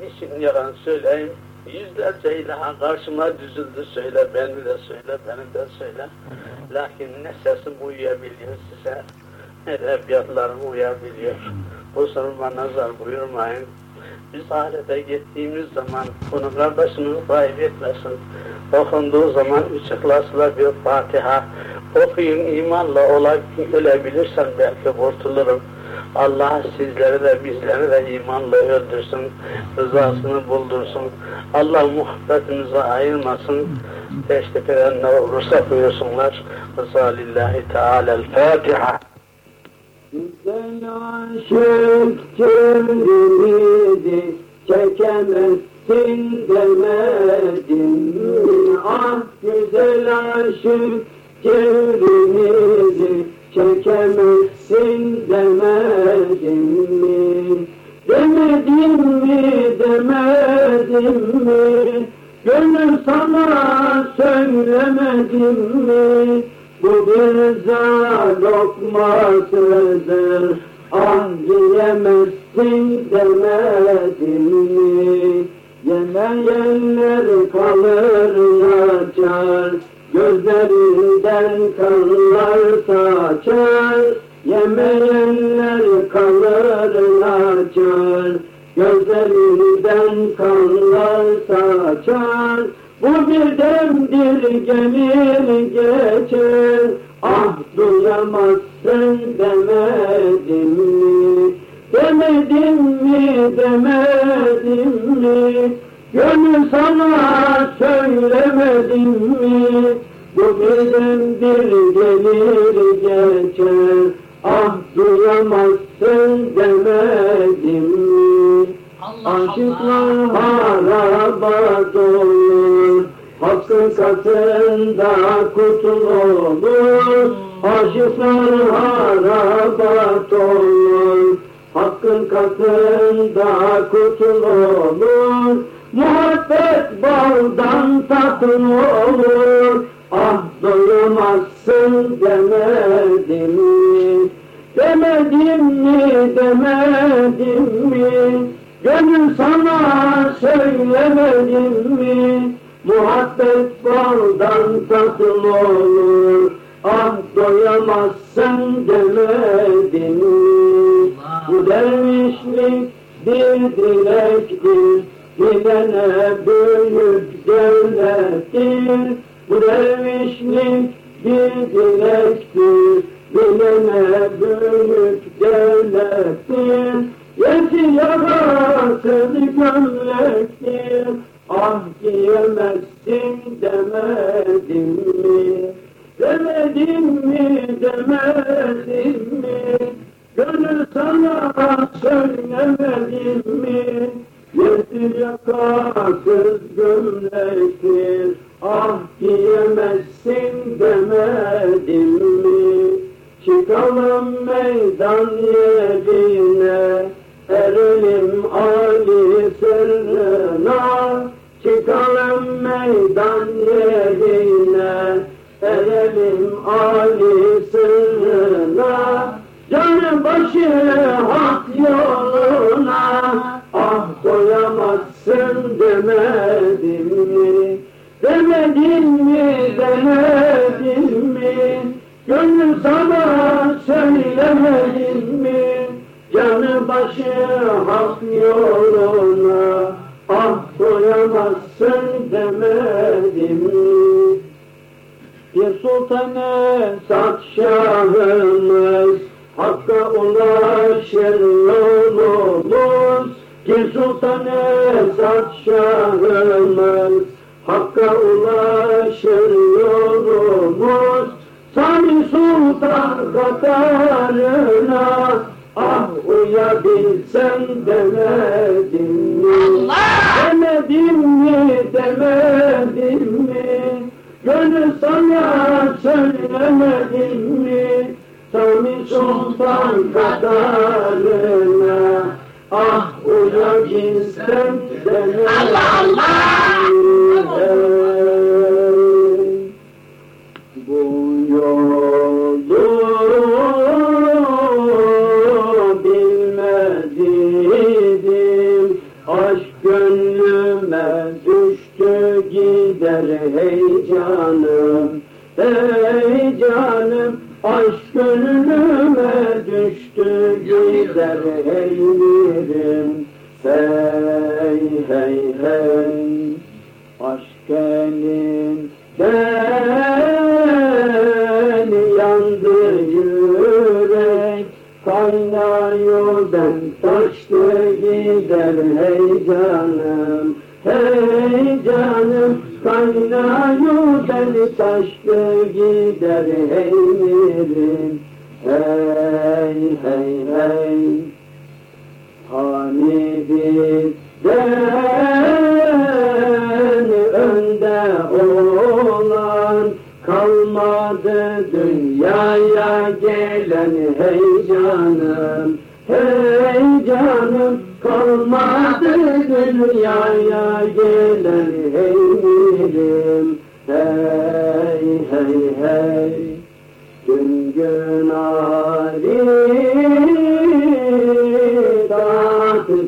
Niçin yalan söyleyeyim? Yüzlerce ilaha karşıma düzüldü söyle, beni de söyle, beni de söyle. Lakin ne sesim uyuyabiliyor size, ne edebiyatlarım uyuyabiliyor. Kusuruma nazar buyurmayın. Biz ahirete gittiğimiz zaman bunu kardeşiniz kaybetmesin. Okunduğu zaman üç ihlasla bir Fatiha okuyun imanla ola, ölebilirsen belki kurtulurum. Allah sizleri de bizleri de imanla öldürsün, rızasını buldursun. Allah muhabbetimizi ayırmasın. Teşrif edenler olursa buyursunlar. Rıza lillahi teala'l-Fatiha. Güzel aşık çöldürüldü, çekemezsin demedim? Ah güzel aşık çöldürüldü, çekemezsin demedim mi? Demedim mi, demedim mi? Gönül sana söylemedim mi? Bu bir lokmasıdır, ah yiyemezsin demedim mi? Yemeyenler kalır yaşar, gözlerinden kanlar saçar. Yemeyenler kalır yaşar, gözlerinden kanlar saçar. Bu birdendir gelir geçer, love is uyabilsem demedim mi? Demedim mi, demedim mi? Gönül sana söylemedim mi? Sami Sultan kadarına Ah uyabilsem demedim Allah, Allah! Canım Ey canım aşk gönlüme düştü gider eylerim Hey hey hey aşk elinden yandı yürek. Kaynıyor ben taştı gider hey canım Hey canım kaynıyor beni taştı gider hey mirim Hey hey hey. Hani bizden önde olan kalmadı dünyaya gelen hey canım. Hey canım kalmadı dünyaya gelen hey mirim Hey hey hey. Gün gün aridat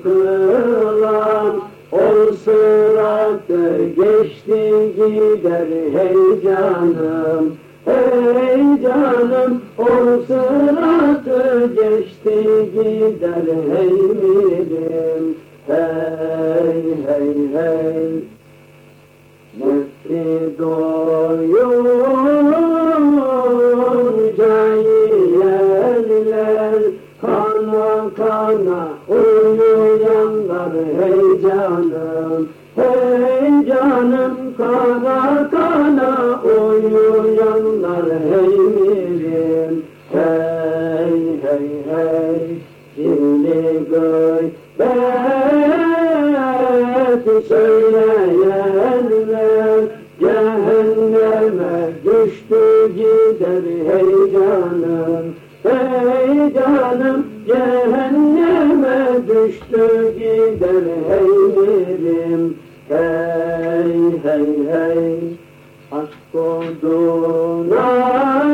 kılan O sıratı geçti gider hey canım Hey canım o sıratı geçti gider hey mirim Hey hey hey. Nefsi doyunca yiyenler Kana kana uyuyanlar hey canım. Hey canım kana kana uyuyanlar hey mirim Hey hey hey şimdi gıybet söyleyenler Cehenneme düştü gider hey canım. Hey canım cehenneme düştü gider hey mirim Hey hey hey aşk oduna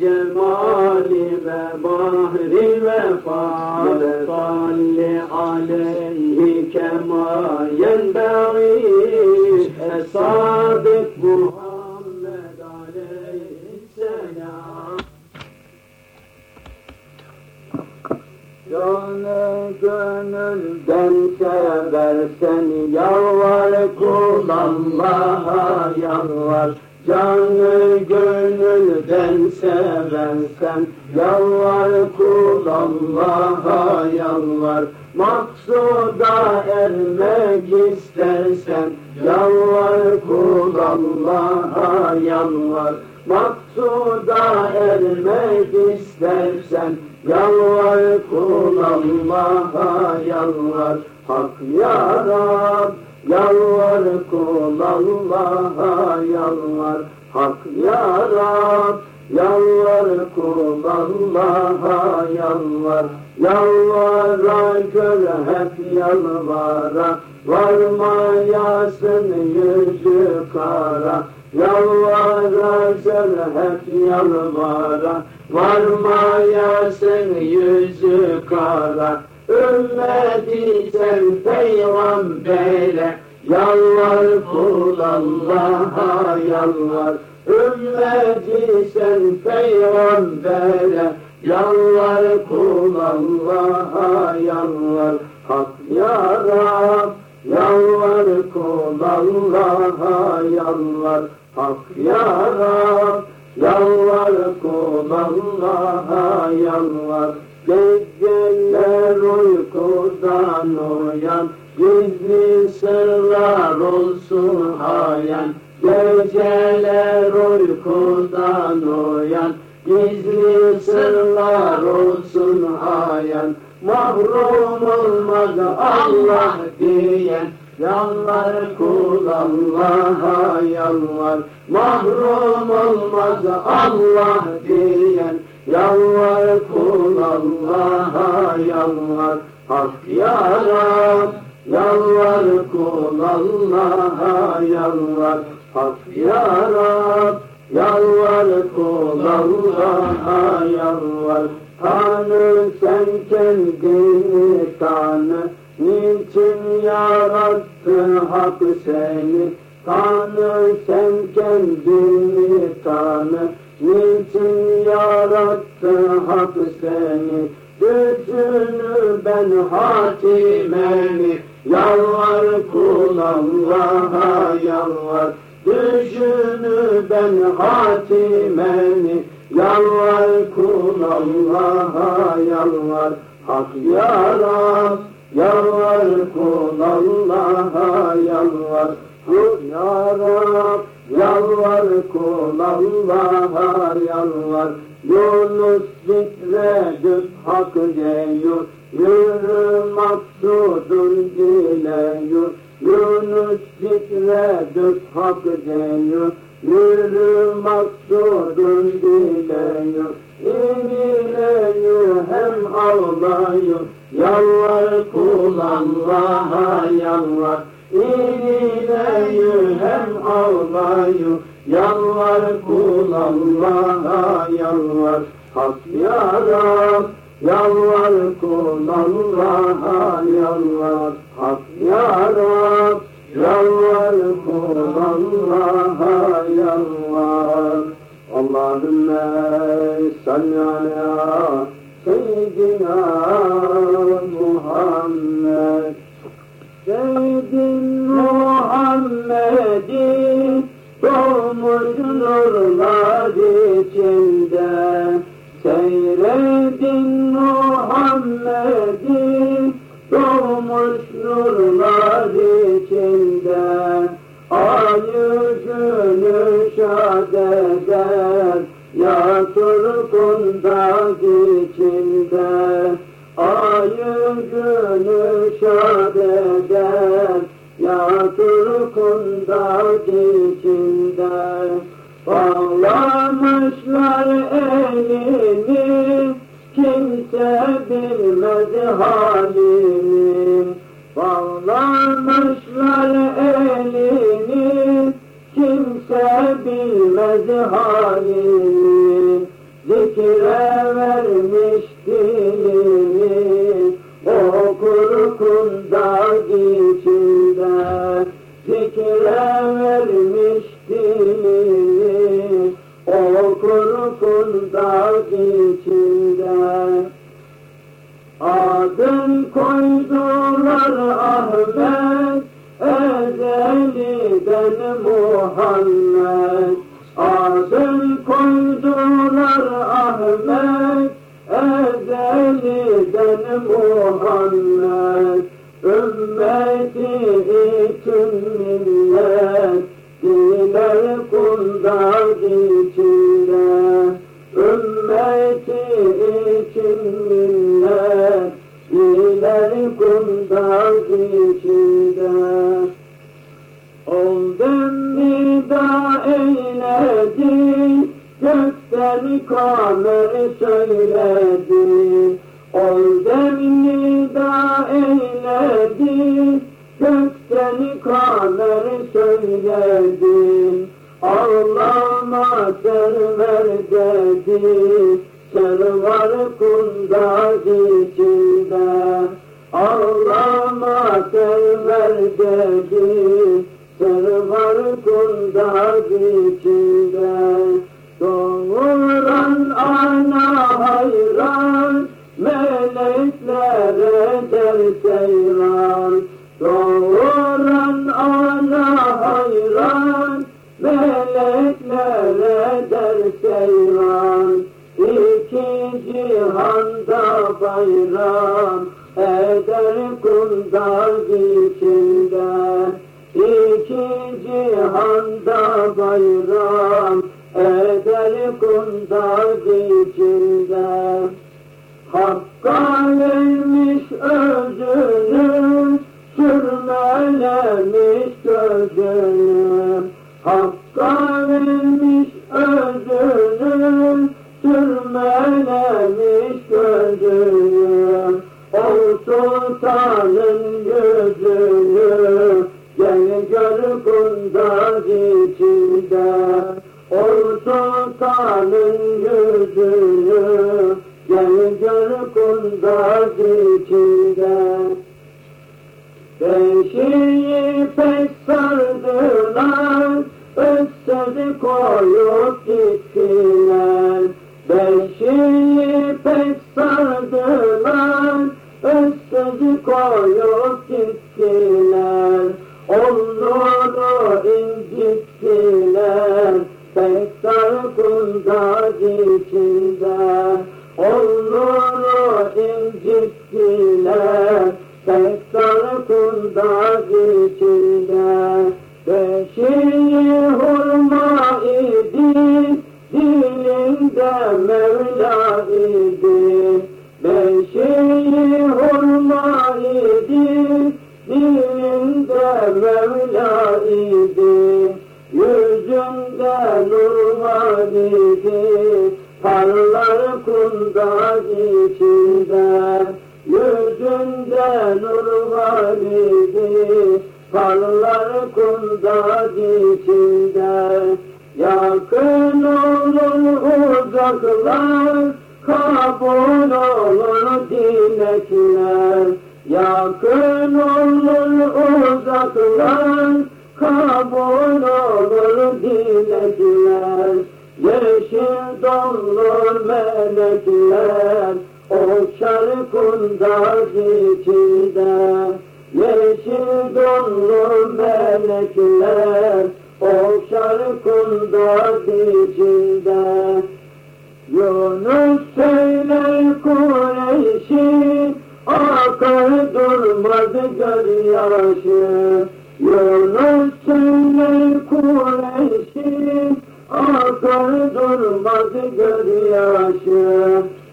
Cemali ve bahri vefa ve salli aleyhi kema yenbeği esadık Muhammed aleyhisselam. Canı gönülden seversen yalvar kul Allah'a yalvar Canı gönülden seversen yalvar kul Allah'a yalvar. Maksuda ermek istersen yalvar kul Allah'a yalvar. Maksuda ermek istersen Yalvar kul Allah'a yalvar. Hak ya Yalvar kul Allah'a yalvar Hak ya Rab Yalvar kul Allah'a yalvar. Yalvara gör hep yalvara. Varmayasın yüzü kara. Yalvara gör hep yalvara. Varmayasın yüzü kara Ümmeti sen peygambere Yalvar kul Allah'a yalvar. Ümmeti sen peygambere Yalvar kul Allah'a yalvar. Hak ya Rab Yalvar kul Allah'a yalvar. Hak ya Rab Yalvar kul Allah'a yalvar Geceler uykudan uyan Gizli sırlar olsun hayan. Geceler uykudan uyan Gizli sırlar olsun hayan. Mahrum olmaz Allah diyen Yalvar kul Allah'a yalvar. Mahrum olmaz Allah diyen Yalvar kul Allah'a yalvar Hak ya Rab. Yalvar kul Allah'a yalvar Hak ya Rab. Yalvar kul Allah'a yalvar Tanrı sen kendini tanı. Niçin yarattı hak seni? Tanrı sen kendini tanı Niçin yarattı hak seni Gücünü ben hatimeni Yalvar kul Allah'a yalvar Düşünü ben hatimeni Yalvar kul Allah'a yalvar Hak ya Rab Yalvar kul Allah'a yalvar. Kul ya Rab Yalvar kul Allah'a yalvar. Yunus zikredip hak diyor Yürü maksudun dileyor Yunus zikredip hak diyor Yürü maksudun dileyor İnileyor hem ağlıyor. Yalvar kul Allah'a yalvar İnileyor hem ağlıyor Yalvar kul Allah'a yalvar. Hak ya Rab Yalvar kul Allah'a yalvar. Hak ya Rab Yalvar kul Allah'a yalvar. Allahümme salli ala seyyidina Muhammed. Seyyidin Muhammed'in doğmuş nurlar içinde. Seyredin Muhammed'in doğmuş nurlar içinde. Ayı günü şad eder ya Turkunda içinde. Ayı günü şad eder Turkunda içinde Bağlamışlar elini. Kimse bilmez halini. Bağlamışlar elini. Kimse bilmez halini. Zikre vermiş dilini. Okur kundak içinde Zikre vermiş dilini okur kundak içinde Adın koydular Ahmet ezeliden Muhammed Adın koydular Ahmet ezeliden Muhammed. Ümmeti için kundak içinde Ümmeti için millet diler kundak içinde. Oldum nida eyledi gökten kamer söyledi. Ol demini da eyledi Gökten kamer söyledi Ağlama server dedi Servar kundaz içinde. Ağlama server dedi Servar kundaz içinde. Doğuran ana hayran Meleklere der seyran cihanda bayram Eder kundaz içinde İki cihanda bayram Eder kundaz içinde Hakka vermiş özünü Sürmelemiş gözünü. Hakka sultanın yüzünü Gel gör kundaz içinde O sultanın yüzünü Gel gör kundaz içinde. Beşiği pek sardılar Öksedi koyup gittiler. Beşiği pek sardılar Öksedi koyup gittiler Onları incittiler. Pek dar kundaz içinde Onları incittiler. Pek dar kundaz içinde Beşiği hurma idi Dilinde Mevla hurma idi Dilinde idi Yüzünde nur idi Parlar kundaz içinde. Yüzünde nur idi Parlar kundaz içinde. Yakın olur uzaklar Kabul olur dilekler Yakın olur uzaklar. Kabul olur dilekler Yeşil donlu melekler. Okşar kundaz içinde Yeşil donlu melekler. Okşar kundaz içinde Yunus söyler Kureyş'i Akar durmadı gözyaşı Yunus söyler Kureyş'i Akar durmadı gözyaşı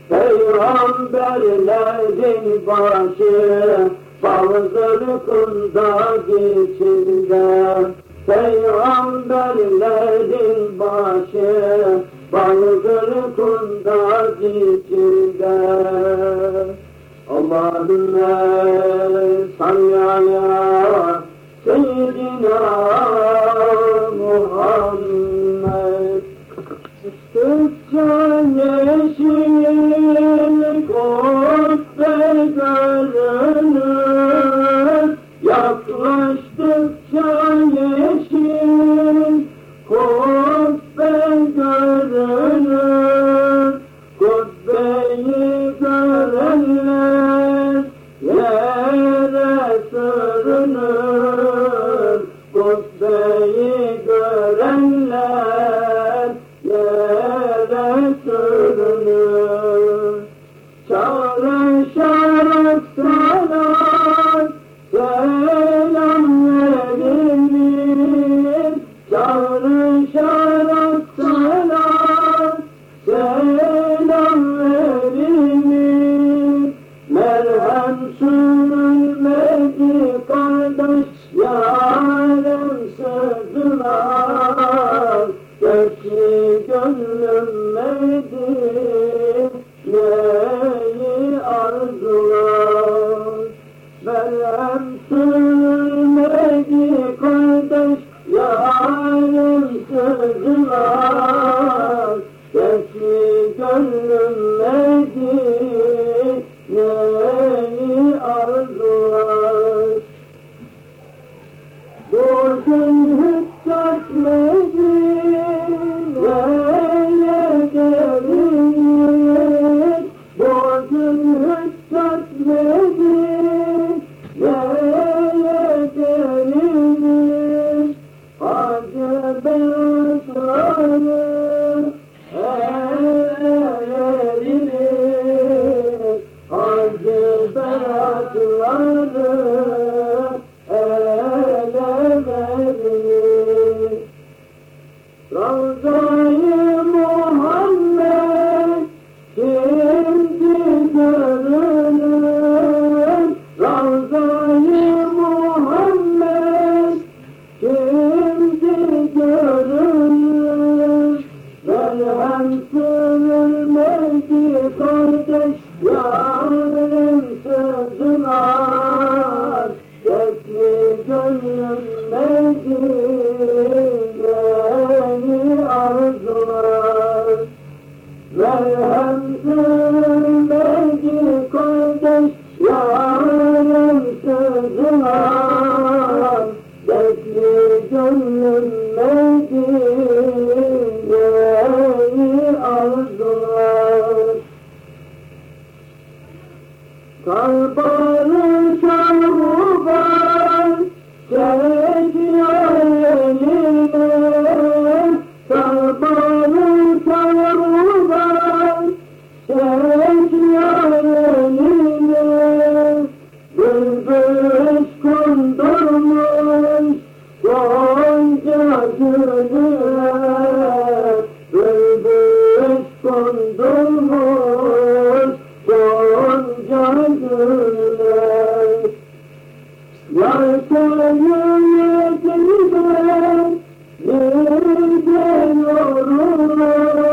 Peygamberlerin başı Bağzır kundaz içinde Peygamberlerin başı Bağzır kundaz içinde Allahümme salli ala seyyidina Yelkenine gider Nice yorulur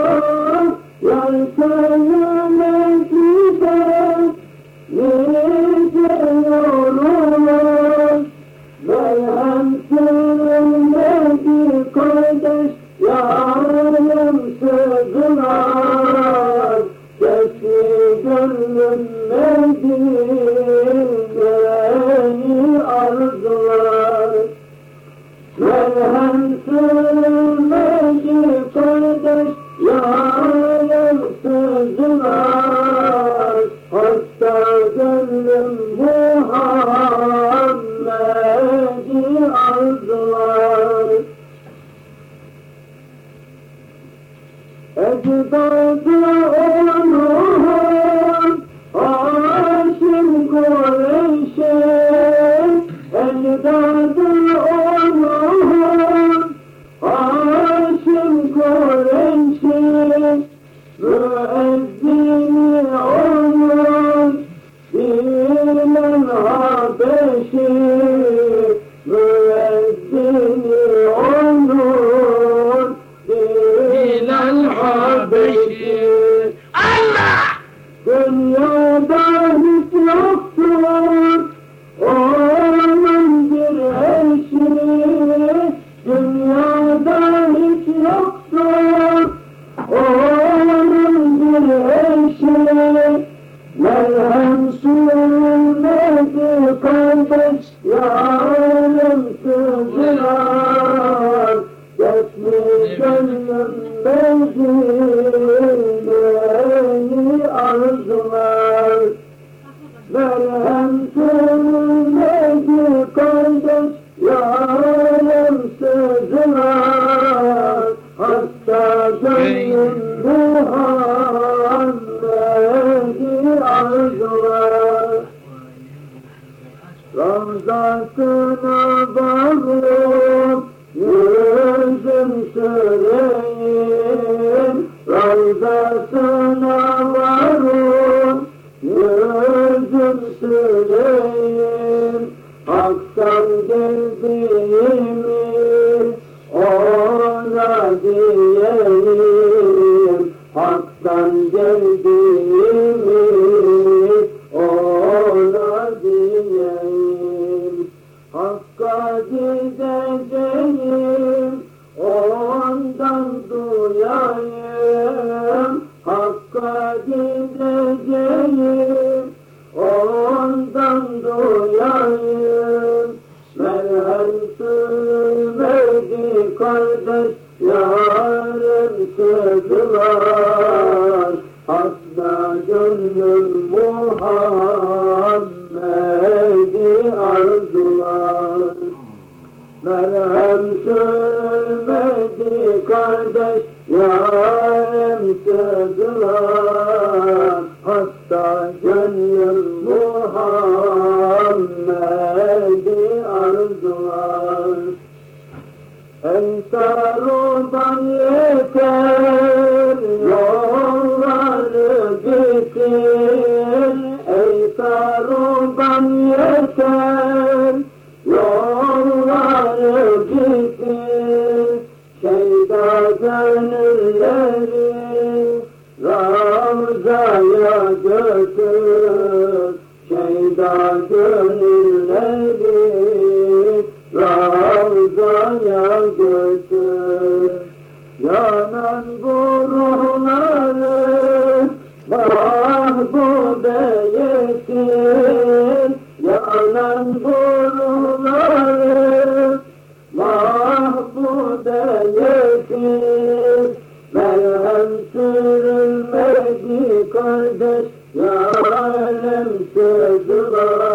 ondan duyayım Merhem sürmedi kardeş Lord.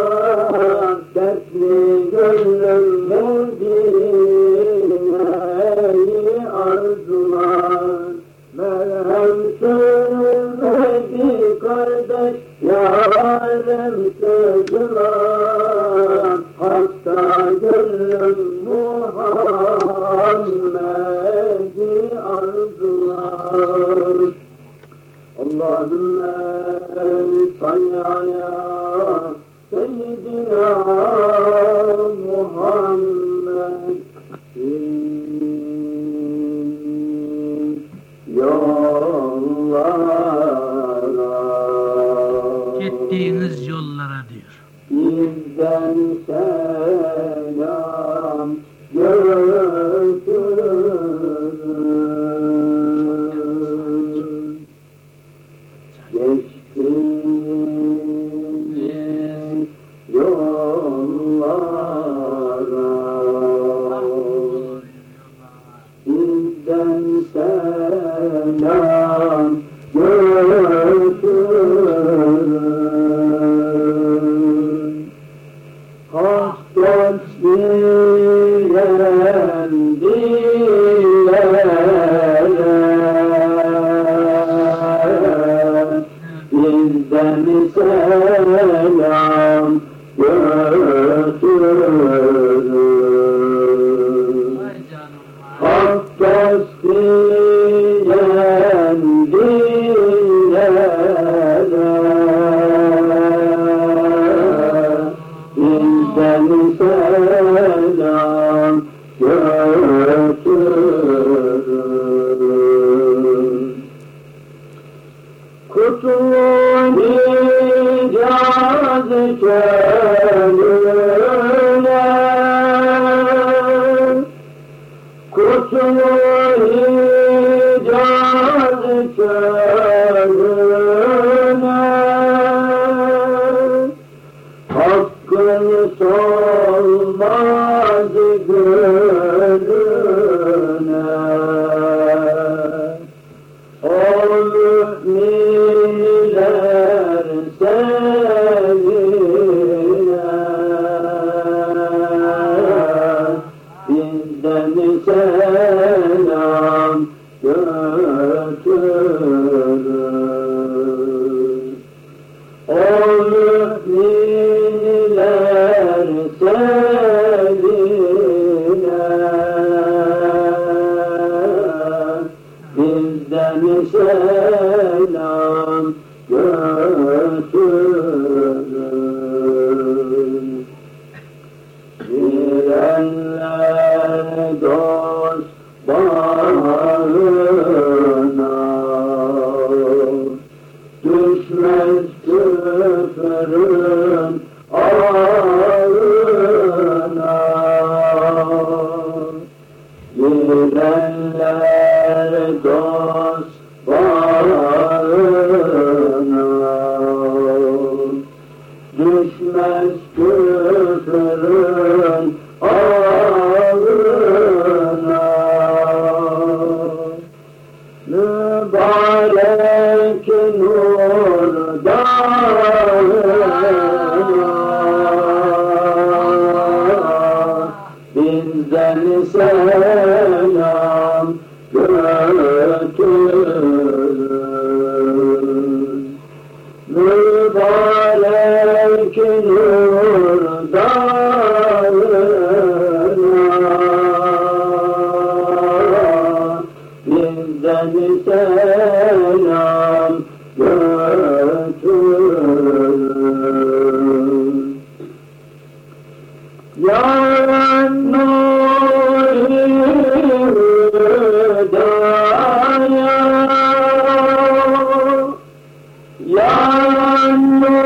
Senhor.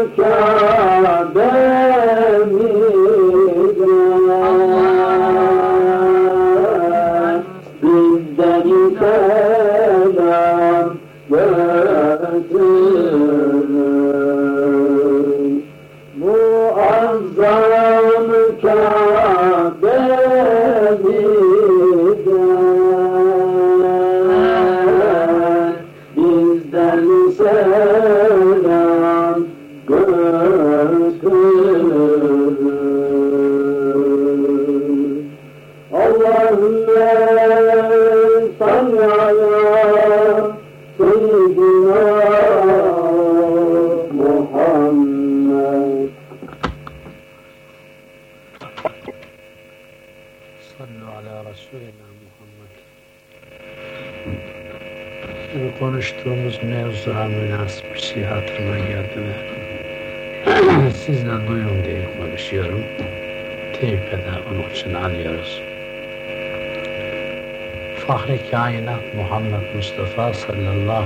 Shri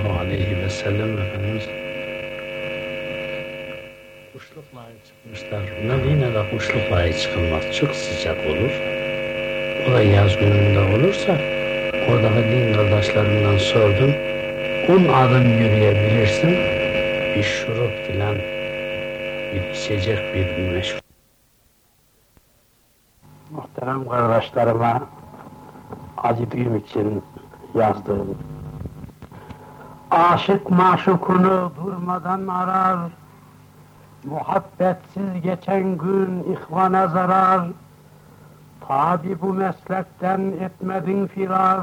sallallahu aleyhi ve sellem Efendimiz kuşlukla çıkmışlar. Medine'de kuşlukla çıkılmaz. Çok sıcak olur. O da yaz gününde olursa oradaki din kardeşlerimden sordum. 10 adım yürüyebilirsin. Bir şurup filan bir içecek bir meşgul. Muhterem kardeşlerime acıdığım için yazdığım Aşık maşukunu durmadan arar, Muhabbetsiz geçen gün ihvana zarar, Tabi bu meslekten etmedin firar,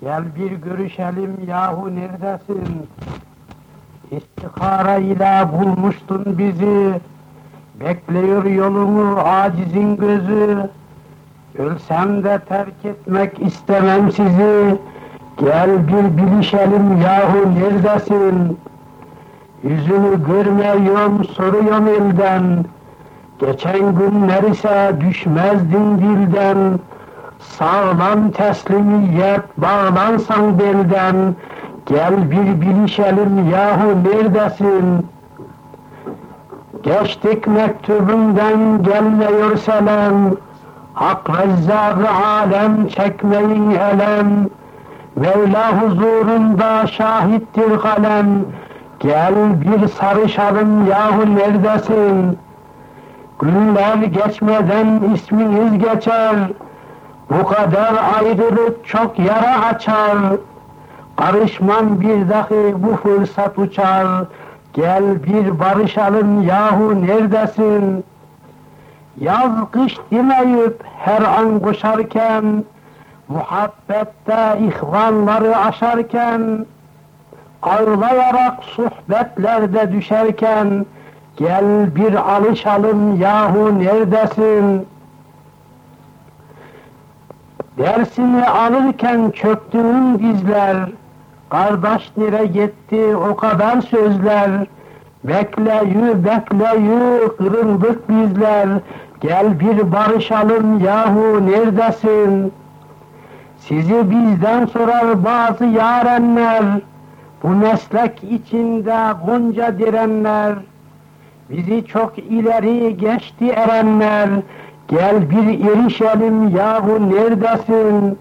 Gel bir görüşelim yahu neredesin? İstihara ile bulmuştun bizi, Bekliyor yolumu acizin gözü, Ölsem de terk etmek istemem sizi, Gel bir bilişelim yahu neredesin? Yüzünü görmüyorum soruyorum elden. Geçen günler ise düşmezdin dilden. Sağlam teslimiyet bağlansan belden. Gel bir bilişelim yahu neredesin? Geçtik mektubundan gelmiyor selam. Hak rezzâk alem çekmeyin elem. Mevla huzurunda şahittir kalem. Gel bir sarışalım yahu neredesin? Günler geçmeden isminiz geçer. Bu kadar ayrılık çok yara açar. Karışmam bir dahi bu fırsat uçar. Gel bir barışalım yahu neredesin? Yaz kış demeyip her an koşarken, muhabbette ihvanları aşarken, ağlayarak sohbetlerde düşerken, gel bir alışalım yahu neredesin? Dersini alırken çöktüğün dizler, kardeş nere gitti o kadar sözler, bekleyü bekleyü kırıldık bizler, gel bir barışalım yahu neredesin? Sizi bizden sorar bazı yarenler, bu meslek içinde gonca direnler, bizi çok ileri geçti erenler, Gel bir erişelim yahu neredesin?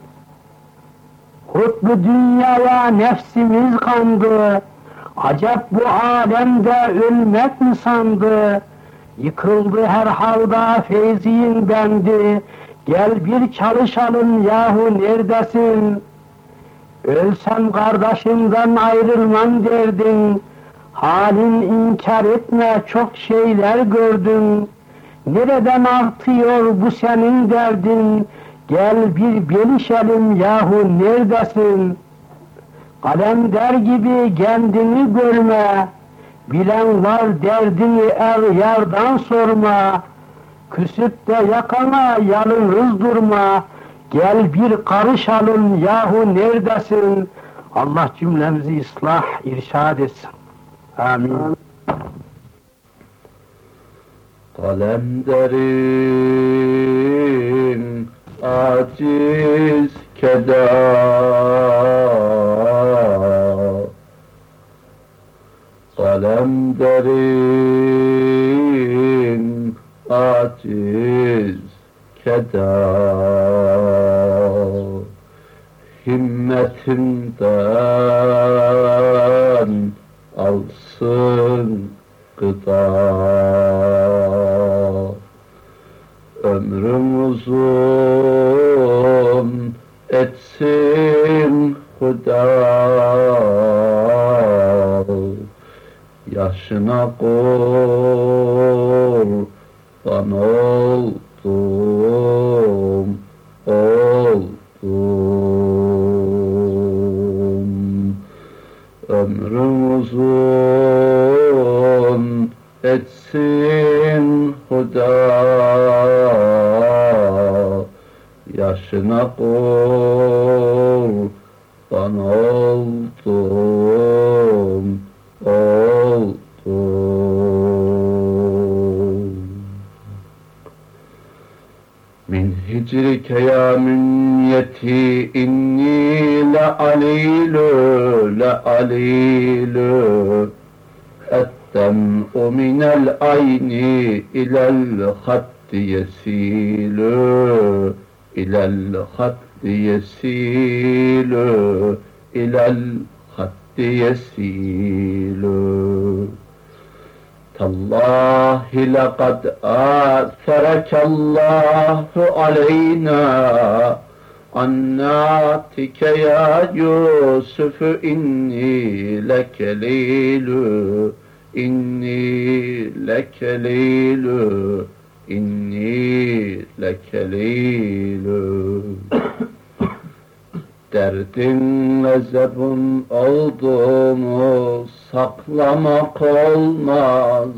Kutlu dünyaya nefsimiz kandı. Acep bu alemde ölmek mi sandı? Yıkıldı her halda feyziyin bendi. Gel bir çalışalım yahu neredesin? Ölsem kardeşimden ayrılmam derdin. Halin inkar etme çok şeyler gördün. Nereden artıyor bu senin derdin? Gel bir belişelim yahu neredesin? Kalem der gibi kendini görme. Bilen var derdini er yardan sorma. Küsüp de yakana yalnız durma. Gel bir karışalım yahu neredesin? Allah cümlemizi ıslah, irşad etsin. Amin. Kalemderim aciz keda Kalemderim aciz keda Himmetimden alsın gıda. Ömrüm uzun etsin Huda. Yaşına kurban oldum oldum. Ömrüm uzun etsin Huda. Yaşına kurban oldum هجرك يا منيتي إني لعليل لعليل الدمع من العين إلى الخط يسيل إلى الخط يسيل إلى الخط يسيل. تالله لقد آثرك الله علينا عناتك يا يوسف إني لك ليل إني لك ليل inni lekelilü Derdin ve zebun olduğumu saklamak olmaz.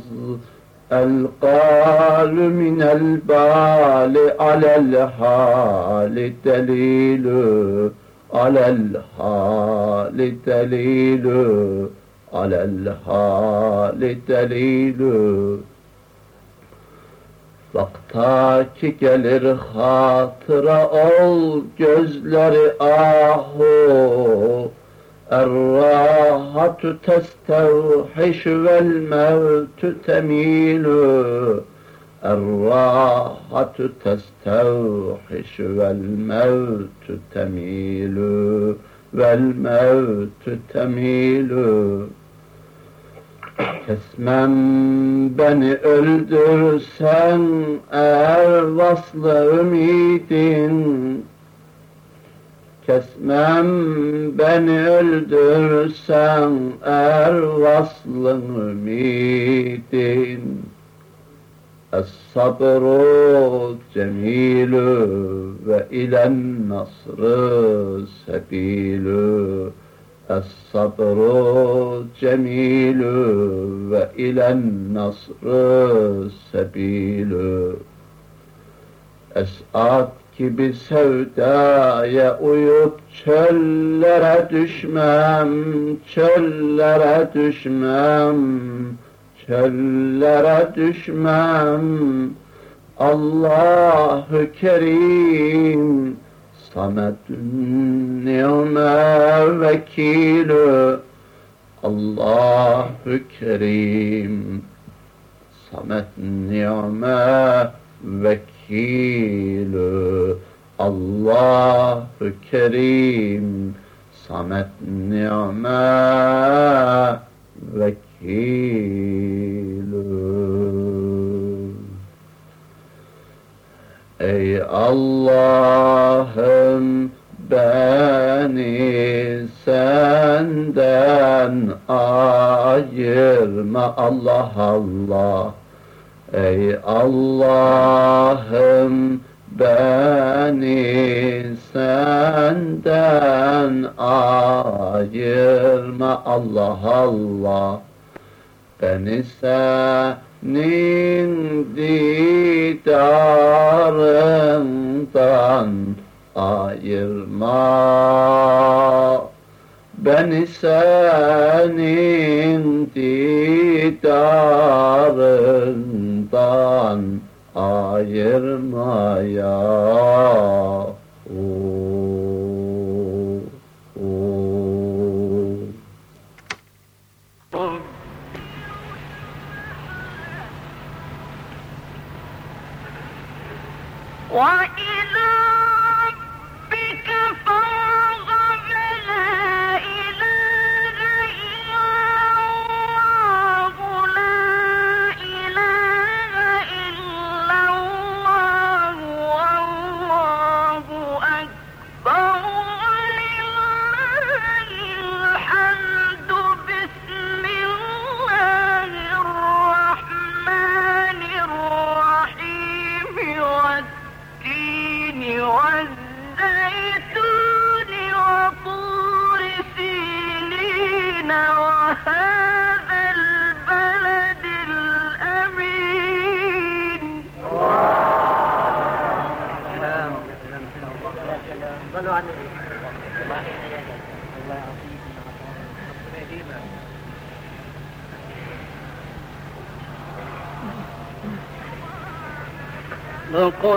El galu minel bali alel hali delilü alel hali delilü alel hali delilü Vakta ki gelir hatıra ol gözleri ahu. Errahatü testevhiş vel mevtü temilü. Errahatü testevhiş vel mevtü temilü. Vel mevtü temilü Kesmem beni öldürsen eğer vaslı ümidin Kesmem beni öldürsen eğer vaslın ümidin Es-sabru cemilü ve ilen nasrı sebilü Es-sabru cemilü ve ilen nasrı sebilü Esat gibi sevdaya uyup çöllere düşmem, çöllere düşmem, çöllere düşmem. Allahu Kerim, Sametün ni'me vekilü. Allahu Kerim, Samet ni'me vekilü. Allahu Kerim, Samet ni'me vekilü. Allah'ım beni senden ayırma Allah Allah. Ey Allah'ım beni senden ayırma Allah Allah. Beni senin didarından ayırma. Beni senin didarından ayırma ya